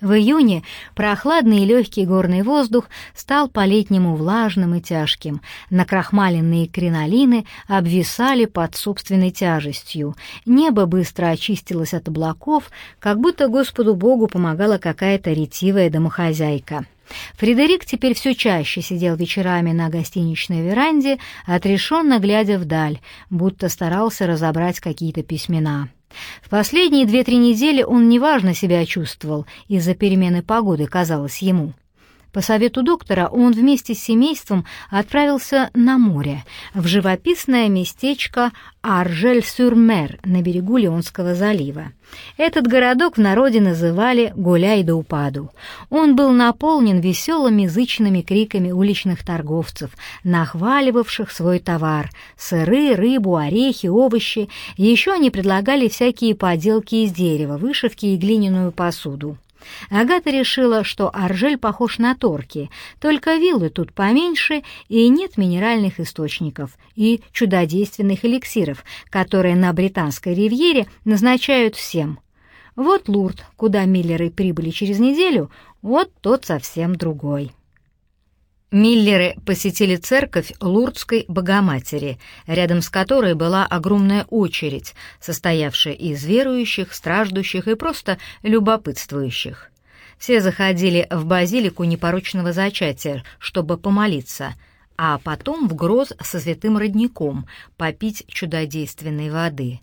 В июне прохладный и легкий горный воздух стал по-летнему влажным и тяжким. Накрахмаленные кринолины обвисали под собственной тяжестью. Небо быстро очистилось от облаков, как будто Господу Богу помогала какая-то ретивая домохозяйка. Фредерик теперь все чаще сидел вечерами на гостиничной веранде, отрешенно глядя вдаль, будто старался разобрать какие-то письмена. В последние две-три недели он неважно себя чувствовал из-за перемены погоды, казалось ему. По совету доктора он вместе с семейством отправился на море, в живописное местечко Аржель-сюр-Мер на берегу Леонского залива. Этот городок в народе называли «Гуляй да упаду». Он был наполнен веселыми язычными криками уличных торговцев, нахваливавших свой товар — сыры, рыбу, орехи, овощи. Еще они предлагали всякие поделки из дерева, вышивки и глиняную посуду. Агата решила, что Аржель похож на Торки, только виллы тут поменьше и нет минеральных источников и чудодейственных эликсиров, которые на Британской ривьере назначают всем. Вот Лурд, куда Миллеры прибыли через неделю, вот тот совсем другой. Миллеры посетили церковь Лурдской Богоматери, рядом с которой была огромная очередь, состоявшая из верующих, страждущих и просто любопытствующих. Все заходили в базилику непорочного зачатия, чтобы помолиться, а потом в гроз со святым родником попить чудодейственной воды.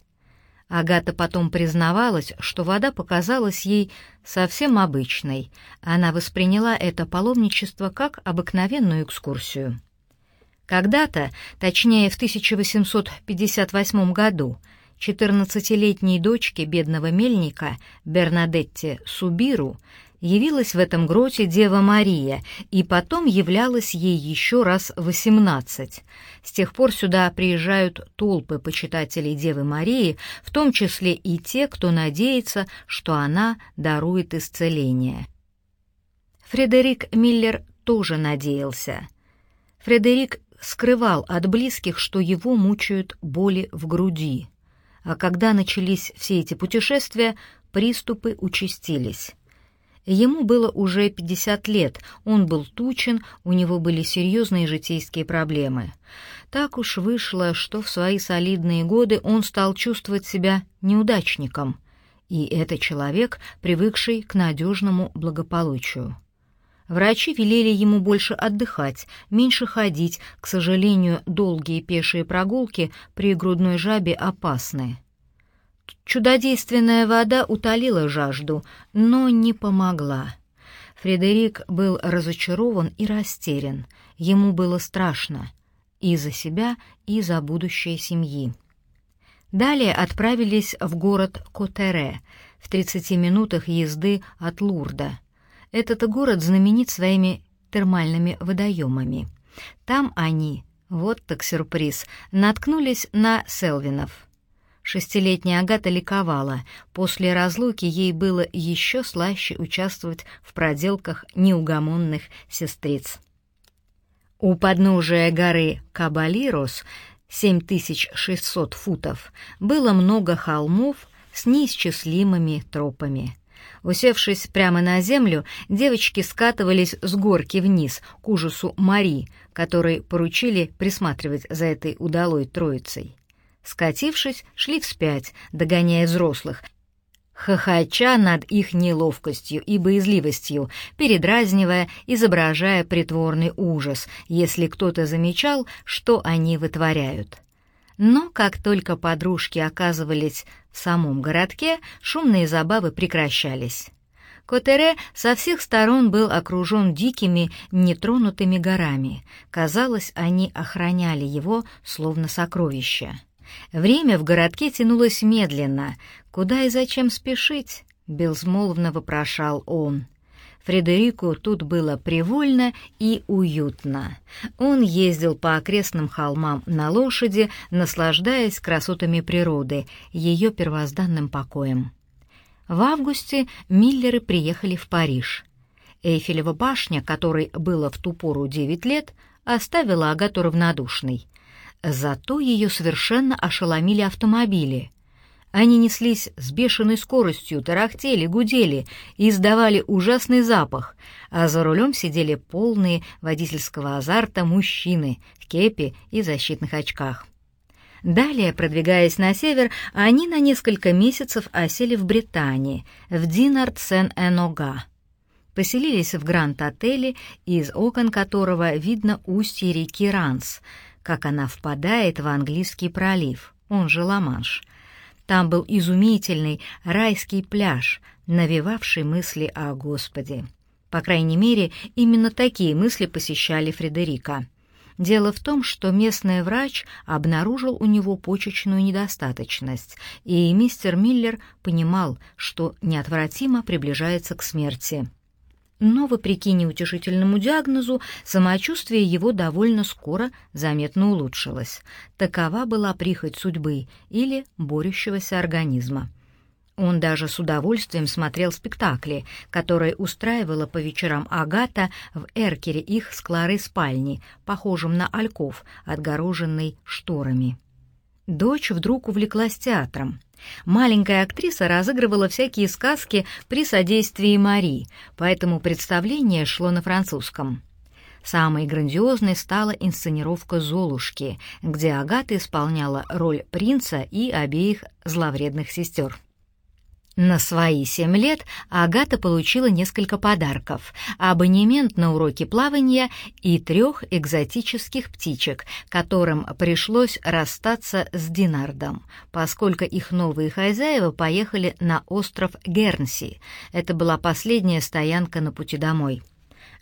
Агата потом признавалась, что вода показалась ей совсем обычной. Она восприняла это паломничество как обыкновенную экскурсию. Когда-то, точнее в 1858 году, 14-летней дочке бедного мельника Бернадетте Субиру явилась в этом гроте Дева Мария, и потом являлась ей еще раз восемнадцать. С тех пор сюда приезжают толпы почитателей Девы Марии, в том числе и те, кто надеется, что она дарует исцеление. Фредерик Миллер тоже надеялся. Фредерик скрывал от близких, что его мучают боли в груди. А когда начались все эти путешествия, приступы участились. Ему было уже 50 лет, он был тучен, у него были серьезные житейские проблемы. Так уж вышло, что в свои солидные годы он стал чувствовать себя неудачником, и это человек, привыкший к надежному благополучию. Врачи велели ему больше отдыхать, меньше ходить, к сожалению, долгие пешие прогулки при грудной жабе опасны. Чудодейственная вода утолила жажду, но не помогла. Фредерик был разочарован и растерян. Ему было страшно и за себя, и за будущее семьи. Далее отправились в город Котере, в 30 минутах езды от Лурда. Этот город знаменит своими термальными водоемами. Там они, вот так сюрприз, наткнулись на Селвинов — Шестилетняя Агата ликовала. После разлуки ей было еще слаще участвовать в проделках неугомонных сестриц. У подножия горы Кабалирос, 7600 футов, было много холмов с неисчислимыми тропами. Усевшись прямо на землю, девочки скатывались с горки вниз к ужасу Мари, которой поручили присматривать за этой удалой троицей. Скатившись, шли вспять, догоняя взрослых, хохоча над их неловкостью и боязливостью, передразнивая, изображая притворный ужас, если кто-то замечал, что они вытворяют. Но как только подружки оказывались в самом городке, шумные забавы прекращались. Котере со всех сторон был окружен дикими, нетронутыми горами. Казалось, они охраняли его, словно сокровища. Время в городке тянулось медленно. Куда и зачем спешить? Безмолвно вопрошал он. Фредерику тут было привольно и уютно. Он ездил по окрестным холмам на лошади, наслаждаясь красотами природы, ее первозданным покоем. В августе Миллеры приехали в Париж. Эйфелева башня, которой было в ту пору девять лет, оставила Агату равнодушной. Зато ее совершенно ошеломили автомобили. Они неслись с бешеной скоростью, тарахтели, гудели и издавали ужасный запах, а за рулем сидели полные водительского азарта мужчины в кепе и защитных очках. Далее, продвигаясь на север, они на несколько месяцев осели в Британии, в Динард-Сен-Энога. Поселились в Гранд-отеле, из окон которого видно устье реки Ранс, как она впадает в английский пролив, он же Ла-Манш. Там был изумительный райский пляж, навевавший мысли о Господе. По крайней мере, именно такие мысли посещали Фредерика. Дело в том, что местный врач обнаружил у него почечную недостаточность, и мистер Миллер понимал, что неотвратимо приближается к смерти. Но, вопреки неутешительному диагнозу, самочувствие его довольно скоро заметно улучшилось. Такова была прихоть судьбы или борющегося организма. Он даже с удовольствием смотрел спектакли, которые устраивала по вечерам Агата в эркере их с Кларой спальни, похожем на альков, отгороженный шторами. Дочь вдруг увлеклась театром. Маленькая актриса разыгрывала всякие сказки при содействии Мари, поэтому представление шло на французском. Самой грандиозной стала инсценировка «Золушки», где Агата исполняла роль принца и обеих зловредных сестер. На свои семь лет Агата получила несколько подарков, абонемент на уроки плавания и трех экзотических птичек, которым пришлось расстаться с Динардом, поскольку их новые хозяева поехали на остров Гернси. Это была последняя стоянка на пути домой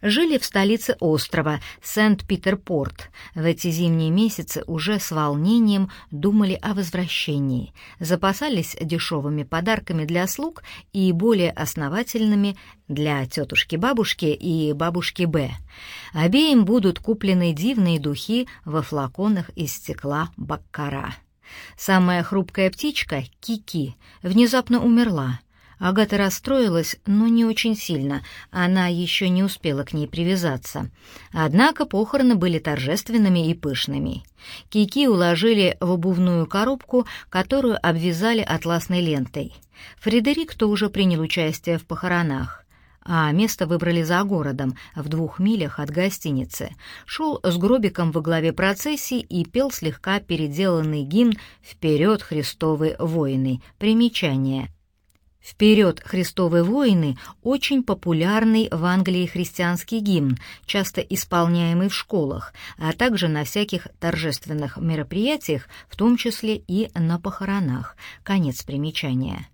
жили в столице острова, Сент-Питер-Порт. В эти зимние месяцы уже с волнением думали о возвращении, запасались дешевыми подарками для слуг и более основательными для тетушки-бабушки и бабушки Б. Обеим будут куплены дивные духи во флаконах из стекла Баккара. Самая хрупкая птичка, Кики, внезапно умерла — Агата расстроилась, но не очень сильно, она еще не успела к ней привязаться. Однако похороны были торжественными и пышными. Кики уложили в обувную коробку, которую обвязали атласной лентой. Фредерик тоже принял участие в похоронах а место выбрали за городом, в двух милях от гостиницы. Шел с гробиком во главе процессии и пел слегка переделанный гимн «Вперед, Христовы воины!» Примечание. «Вперед, Христовы воины» — очень популярный в Англии христианский гимн, часто исполняемый в школах, а также на всяких торжественных мероприятиях, в том числе и на похоронах. Конец примечания.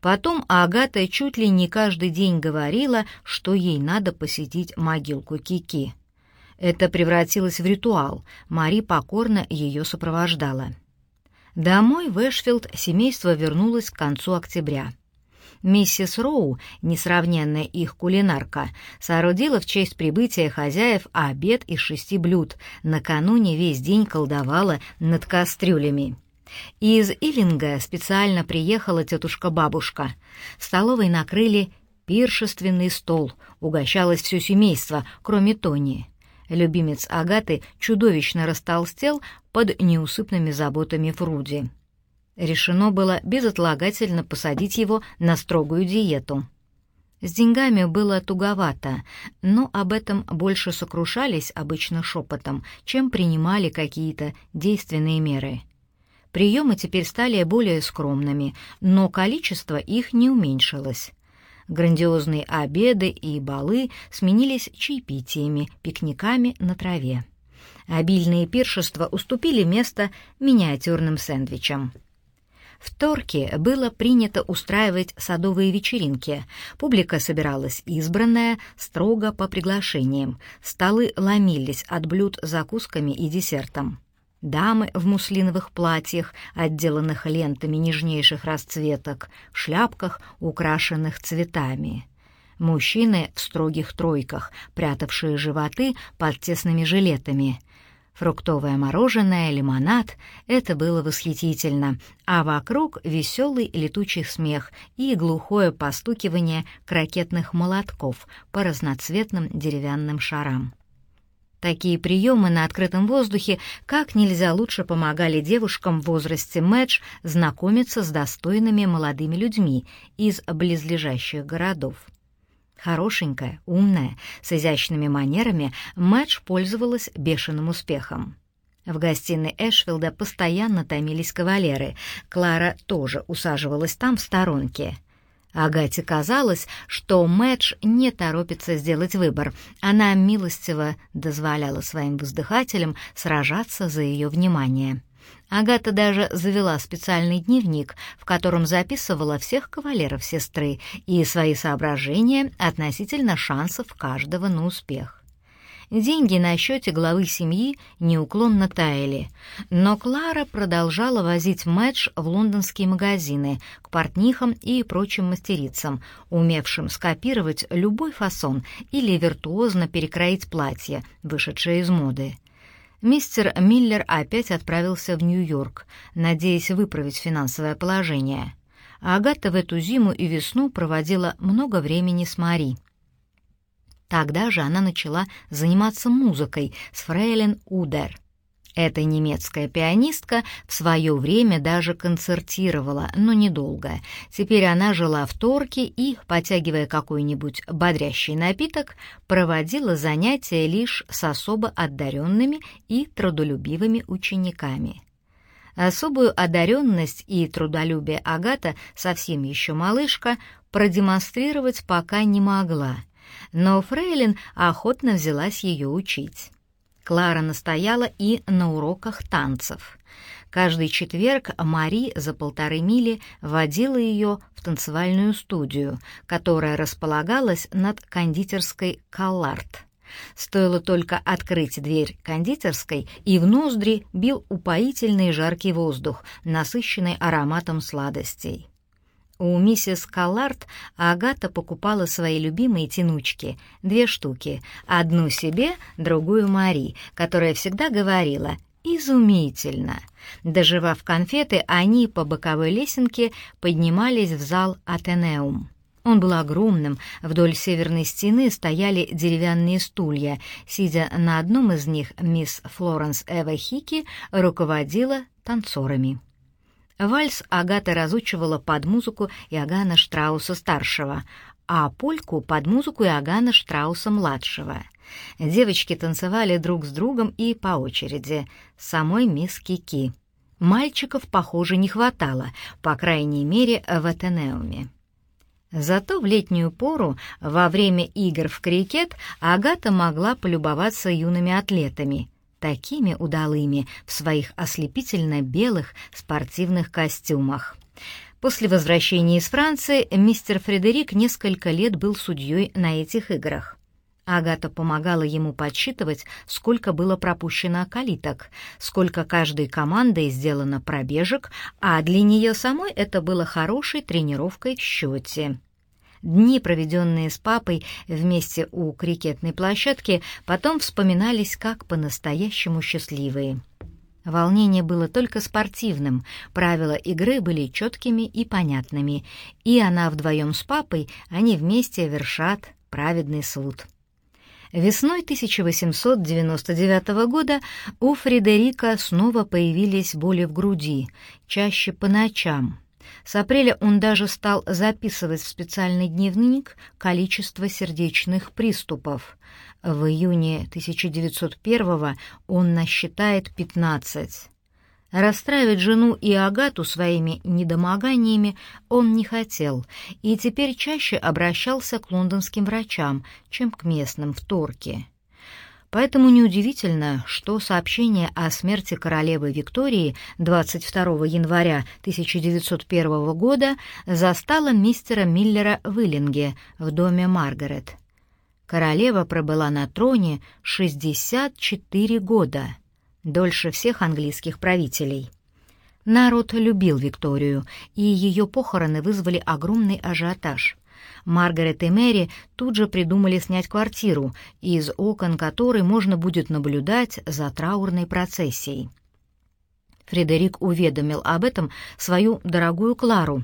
Потом Агата чуть ли не каждый день говорила, что ей надо посетить могилку Кики. Это превратилось в ритуал, Мари покорно ее сопровождала. Домой в Эшфилд семейство вернулось к концу октября. Миссис Роу, несравненная их кулинарка, соорудила в честь прибытия хозяев обед из шести блюд, накануне весь день колдовала над кастрюлями. Из Иллинга специально приехала тетушка-бабушка. Столовой накрыли пиршественный стол, угощалось все семейство, кроме Тони. Любимец Агаты чудовищно растолстел под неусыпными заботами Фруди. Решено было безотлагательно посадить его на строгую диету. С деньгами было туговато, но об этом больше сокрушались обычно шепотом, чем принимали какие-то действенные меры. Приемы теперь стали более скромными, но количество их не уменьшилось. Грандиозные обеды и балы сменились чаепитиями, пикниками на траве. Обильные пиршества уступили место миниатюрным сэндвичам. В Торке было принято устраивать садовые вечеринки. Публика собиралась избранная, строго по приглашениям. Столы ломились от блюд закусками и десертом. Дамы в муслиновых платьях, отделанных лентами нежнейших расцветок, в шляпках, украшенных цветами. Мужчины в строгих тройках, прятавшие животы под тесными жилетами — Фруктовое мороженое, лимонад — это было восхитительно, а вокруг веселый летучий смех и глухое постукивание крокетных молотков по разноцветным деревянным шарам. Такие приемы на открытом воздухе как нельзя лучше помогали девушкам в возрасте Мэдж знакомиться с достойными молодыми людьми из близлежащих городов. Хорошенькая, умная, с изящными манерами, Мэдж пользовалась бешеным успехом. В гостиной Эшфилда постоянно томились кавалеры. Клара тоже усаживалась там в сторонке. Агате казалось, что Мэдж не торопится сделать выбор. Она милостиво дозволяла своим воздыхателям сражаться за ее внимание. Агата даже завела специальный дневник, в котором записывала всех кавалеров сестры и свои соображения относительно шансов каждого на успех. Деньги на счете главы семьи неуклонно таяли, но Клара продолжала возить Мэдж в лондонские магазины, к портнихам и прочим мастерицам, умевшим скопировать любой фасон или виртуозно перекроить платье, вышедшее из моды. Мистер Миллер опять отправился в Нью-Йорк, надеясь выправить финансовое положение. Агата в эту зиму и весну проводила много времени с Мари — Тогда же она начала заниматься музыкой с Фрейлин Удер. Эта немецкая пианистка в свое время даже концертировала, но недолго. Теперь она жила в Торке и, потягивая какой-нибудь бодрящий напиток, проводила занятия лишь с особо одаренными и трудолюбивыми учениками. Особую одаренность и трудолюбие Агата, совсем еще малышка, продемонстрировать пока не могла — но Фрейлин охотно взялась ее учить. Клара настояла и на уроках танцев. Каждый четверг Мари за полторы мили водила ее в танцевальную студию, которая располагалась над кондитерской «Каллард». Стоило только открыть дверь кондитерской, и в ноздри бил упоительный жаркий воздух, насыщенный ароматом сладостей. У миссис Каллард Агата покупала свои любимые тянучки, две штуки, одну себе, другую Мари, которая всегда говорила «изумительно». Доживав конфеты, они по боковой лесенке поднимались в зал Атенеум. Он был огромным, вдоль северной стены стояли деревянные стулья. Сидя на одном из них, мисс Флоренс Эва Хики руководила танцорами. Вальс Агата разучивала под музыку Иоганна Штрауса-старшего, а польку под музыку Иоганна Штрауса-младшего. Девочки танцевали друг с другом и по очереди, самой мисс Кики. Мальчиков, похоже, не хватало, по крайней мере, в Атенеуме. Зато в летнюю пору, во время игр в крикет, Агата могла полюбоваться юными атлетами — такими удалыми в своих ослепительно белых спортивных костюмах. После возвращения из Франции мистер Фредерик несколько лет был судьей на этих играх. Агата помогала ему подсчитывать, сколько было пропущено калиток, сколько каждой командой сделано пробежек, а для нее самой это было хорошей тренировкой в счете. Дни, проведенные с папой вместе у крикетной площадки, потом вспоминались как по-настоящему счастливые. Волнение было только спортивным, правила игры были четкими и понятными, и она вдвоем с папой, они вместе вершат праведный суд. Весной 1899 года у Фредерика снова появились боли в груди, чаще по ночам. С апреля он даже стал записывать в специальный дневник количество сердечных приступов. В июне 1901 он насчитает 15. Расстраивать жену и Агату своими недомоганиями он не хотел и теперь чаще обращался к лондонским врачам, чем к местным в Торке. Поэтому неудивительно, что сообщение о смерти королевы Виктории 22 января 1901 года застало мистера Миллера в Иллинге в доме Маргарет. Королева пробыла на троне 64 года, дольше всех английских правителей. Народ любил Викторию, и ее похороны вызвали огромный ажиотаж. Маргарет и Мэри тут же придумали снять квартиру, из окон которой можно будет наблюдать за траурной процессией. Фредерик уведомил об этом свою дорогую Клару,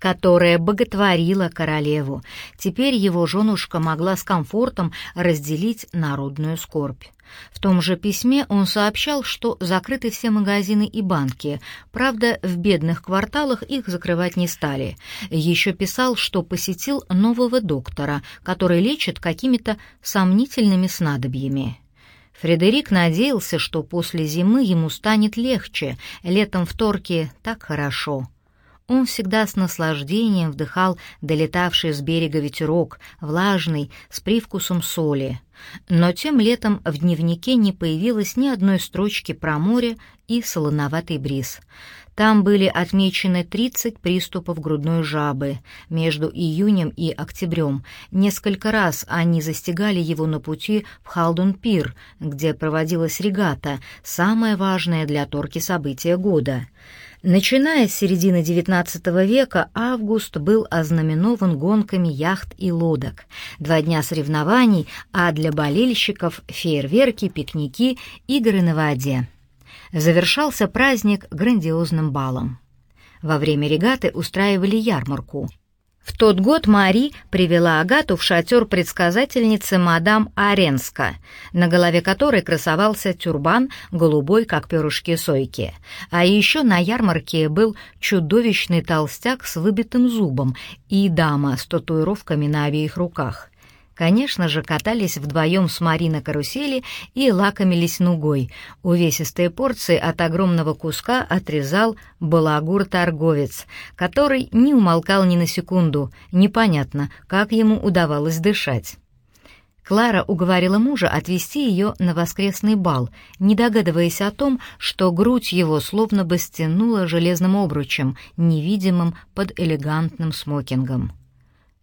которая боготворила королеву. Теперь его женушка могла с комфортом разделить народную скорбь. В том же письме он сообщал, что закрыты все магазины и банки, правда, в бедных кварталах их закрывать не стали. Еще писал, что посетил нового доктора, который лечит какими-то сомнительными снадобьями. Фредерик надеялся, что после зимы ему станет легче, летом в Торке так хорошо. Он всегда с наслаждением вдыхал долетавший с берега ветерок, влажный, с привкусом соли. Но тем летом в дневнике не появилось ни одной строчки про море и солоноватый бриз. Там были отмечены 30 приступов грудной жабы между июнем и октябрем. Несколько раз они застигали его на пути в Халдун-Пир, где проводилась регата, самое важное для Торки событие года. Начиная с середины XIX века, август был ознаменован гонками яхт и лодок. Два дня соревнований, а для болельщиков — фейерверки, пикники, игры на воде завершался праздник грандиозным балом. Во время регаты устраивали ярмарку. В тот год Мари привела Агату в шатер предсказательницы мадам Аренска, на голове которой красовался тюрбан, голубой, как перышки сойки. А еще на ярмарке был чудовищный толстяк с выбитым зубом и дама с татуировками на обеих руках. Конечно же, катались вдвоем с Мари на карусели и лакомились нугой. Увесистые порции от огромного куска отрезал балагур-торговец, который не умолкал ни на секунду. Непонятно, как ему удавалось дышать. Клара уговорила мужа отвезти ее на воскресный бал, не догадываясь о том, что грудь его словно бы стянула железным обручем, невидимым под элегантным смокингом.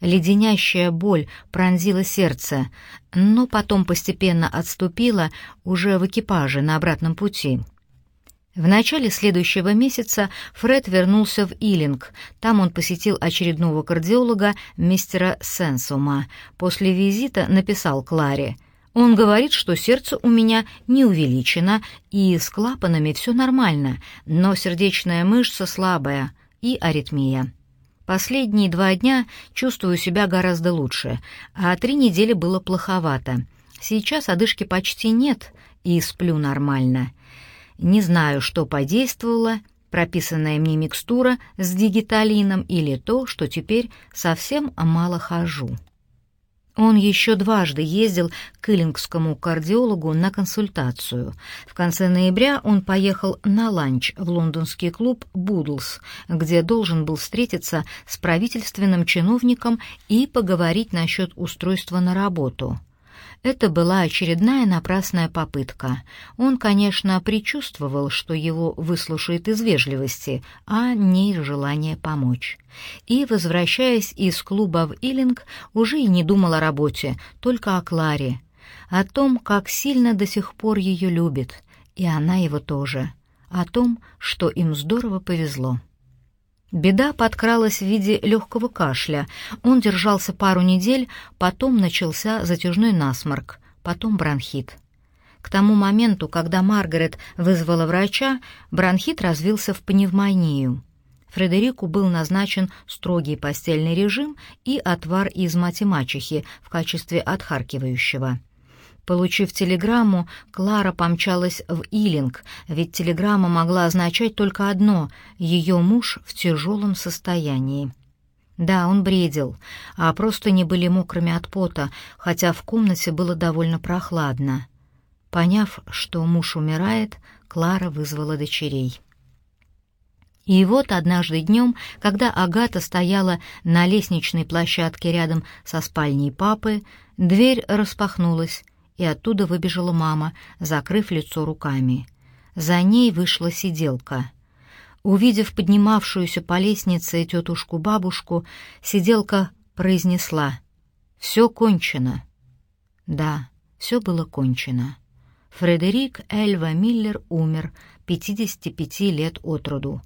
Леденящая боль пронзила сердце, но потом постепенно отступила уже в экипаже на обратном пути. В начале следующего месяца Фред вернулся в Илинг. Там он посетил очередного кардиолога, мистера Сенсума. После визита написал Кларе. «Он говорит, что сердце у меня не увеличено, и с клапанами все нормально, но сердечная мышца слабая и аритмия». Последние два дня чувствую себя гораздо лучше, а три недели было плоховато. Сейчас одышки почти нет, и сплю нормально. Не знаю, что подействовало, прописанная мне микстура с дигиталином или то, что теперь совсем мало хожу. Он еще дважды ездил к Иллингскому кардиологу на консультацию. В конце ноября он поехал на ланч в лондонский клуб «Будлс», где должен был встретиться с правительственным чиновником и поговорить насчет устройства на работу. Это была очередная напрасная попытка. Он, конечно, предчувствовал, что его выслушают из вежливости, а не из желания помочь. И, возвращаясь из клуба в Иллинг, уже и не думал о работе, только о Кларе, о том, как сильно до сих пор ее любит, и она его тоже, о том, что им здорово повезло. Беда подкралась в виде легкого кашля. Он держался пару недель, потом начался затяжной насморк, потом бронхит. К тому моменту, когда Маргарет вызвала врача, бронхит развился в пневмонию. Фредерику был назначен строгий постельный режим и отвар из мати-мачехи в качестве отхаркивающего. Получив телеграмму, Клара помчалась в Илинг, ведь телеграмма могла означать только одно — ее муж в тяжелом состоянии. Да, он бредил, а просто не были мокрыми от пота, хотя в комнате было довольно прохладно. Поняв, что муж умирает, Клара вызвала дочерей. И вот однажды днем, когда Агата стояла на лестничной площадке рядом со спальней папы, дверь распахнулась, и оттуда выбежала мама, закрыв лицо руками. За ней вышла сиделка. Увидев поднимавшуюся по лестнице тетушку-бабушку, сиделка произнесла «Все кончено». Да, все было кончено. Фредерик Эльва Миллер умер, 55 лет от роду,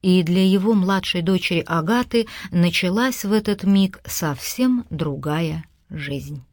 и для его младшей дочери Агаты началась в этот миг совсем другая жизнь.